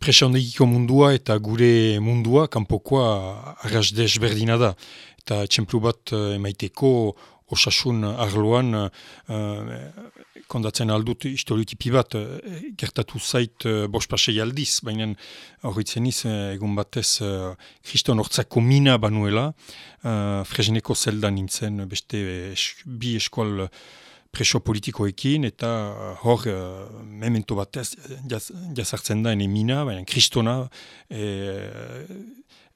presondegiko mundua eta gure mundua kanpokoa arras desberdina da. Eta txemplu bat uh, emaiteko osasun arloan uh, kondatzen aldut historiotipi bat uh, gertatu zait uh, bospasei aldiz, baina horretzen iz egun batez uh, kriston hortzako mina banuela, uh, frezeneko zelda nintzen beste bi eskual preso politikoekin eta hor uh, memento batez jazartzen da ene mina, baina kristona e,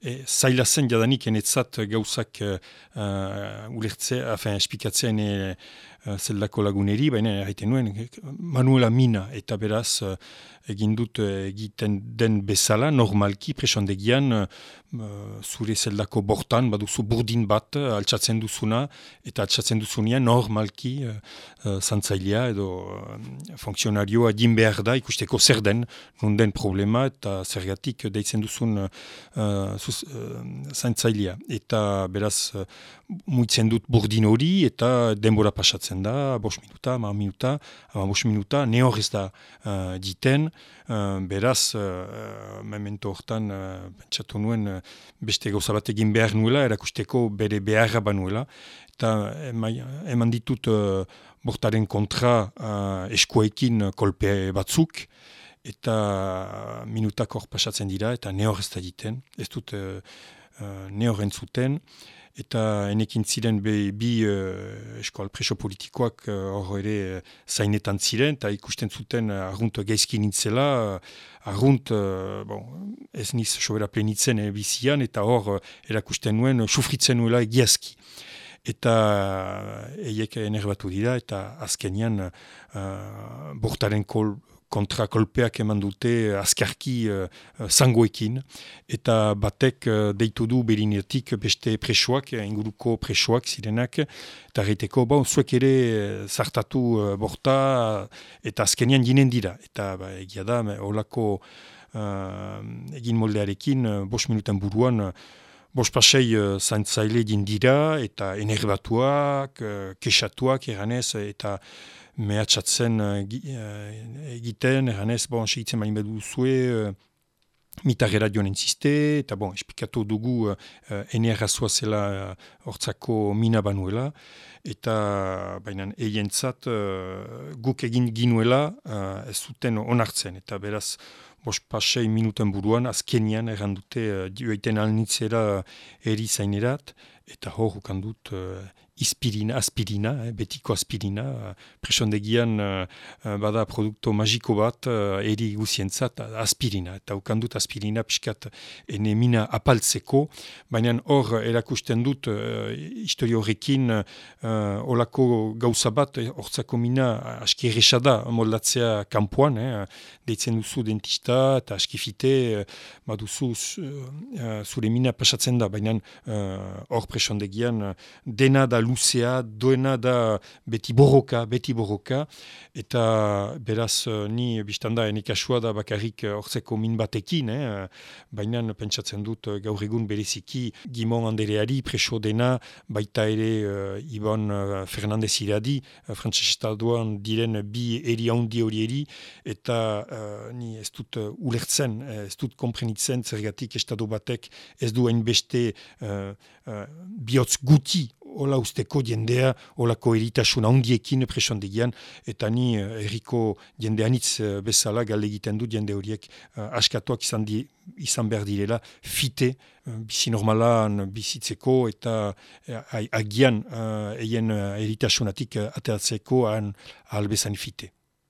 e, zaila zen jadanik enetzat gauzak uh, ulertzea, afen, espikatzea ene uh, zeldako laguneri, baina haiten nuen Manuela Mina eta beraz uh, egin dut egiten den bezala, normalki presondegian uh, zure zeldako bortan, baduzu burdin bat altsatzen duzuna, eta altsatzen duzunean normalki uh, zantzailea edo uh, funksionarioa din behar da ikusteko zer den, den problema eta zergatik deitzen duzun zaintzailea. Eta beraz muitzen dut burdin hori eta denbora pasatzen da, bos minuta, ma minuta, ma bos minuta, ne hor ez da uh, diten, uh, beraz, uh, memento hortan, pentsatu nuen, uh, beste gauza bat egin behar nuela, erakusteko bere beharra banuela, eta eman ditut uh, bortaren kontra uh, eskuekin kolpe batzuk, eta minutak hor pasatzen dira, eta ne hor ez da diten, ez dut uh, uh, ne hor entzuten, eta enekin ziren be, bi uh, eskoal preso politikoak eh, hor uh, ere uh, zainetan ziren, eta ikusten zuten uh, arrunt gaizki nintzela, uh, arrunt, bon, ez niz sobera plenitzen e, bizian, eta hor uh, erakusten nuen, uh, sufritzen nuela egiazki. Eta uh, eiek enerbatu dira, eta azkenian uh, bortaren kol, kontrakolpeak eman dute azkarki uh, zangoekin, eta batek uh, deitu du berinetik beste presoak, inguruko presoak zirenak, eta reiteko, bon, zuek ere zartatu uh, borta, eta azkenian jinen dira. Eta ba, egia da, holako uh, egin moldearekin, uh, bos minuten buruan, Bos pasei uh, zaintzaile dira eta enerbatuak, uh, kesatuak eranez eta mehatxatzen uh, egiten, eranez, bon, segitzen bain bedu zue, uh, entziste, eta bon, espikatu dugu uh, enerra zela hortzako uh, mina banuela, eta baina eientzat uh, guk egin ginuela uh, ez zuten onartzen, eta beraz, Bos pasei minuten buruan, azkenian errandute uh, dioeiten alnitzera eri zainerat, eta hor dut uh, ispirina, aspirina, eh, betiko aspirina, uh, presondegian uh, bada produkto magiko bat uh, eri guzientzat aspirina, eta ukandut aspirina piskat ene mina apaltzeko, baina hor erakusten dut uh, historio horrekin uh, olako gauza bat, hortzako mina aski erresada moldatzea kampuan, eh, deitzen duzu dentista eta askifite, uh, baduzu uh, zure mina pasatzen da, baina hor presondegian dena da luzea, doena da beti borroka, beti borroka, eta beraz eh, ni biztanda enikasua da bakarrik eh, hortzeko min batekin, eh? baina pentsatzen dut eh, gaur egun bereziki Gimon Andereari preso dena, baita ere uh, Ibon Fernandez iradi, uh, estatuan diren bi eri handi horieri, eta uh, ni ez dut uh, ulertzen, ez dut komprenitzen zergatik estatu batek ez duen beste uh, uh, bihotz guti hola usteko jendea, holako eritasuna ondiekin presondegian, eta ni uh, erriko jendeanitz uh, bezala gale egiten du jende horiek uh, askatuak izan, di, izan behar direla fite, uh, bizi normalan bizitzeko eta uh, agian uh, eien uh, eritasunatik uh, ateratzeko han albezan fite.